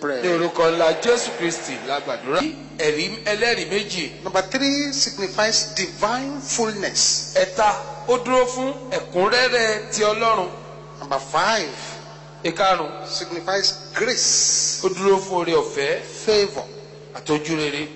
prayer. ní orúkọ ńlá jésù kristi la gbàdúrà. ẹ̀rí ẹlẹ́rìí méjì. number three signifies divine fullness. ẹ̀ta ó dúró fún ẹ̀kúnrẹ́rẹ́ ti ọlọ́run. number five. ìkarùn. signifies grace. ó dúró fún oore ọ̀fẹ́. favour. àtọ́jú rere.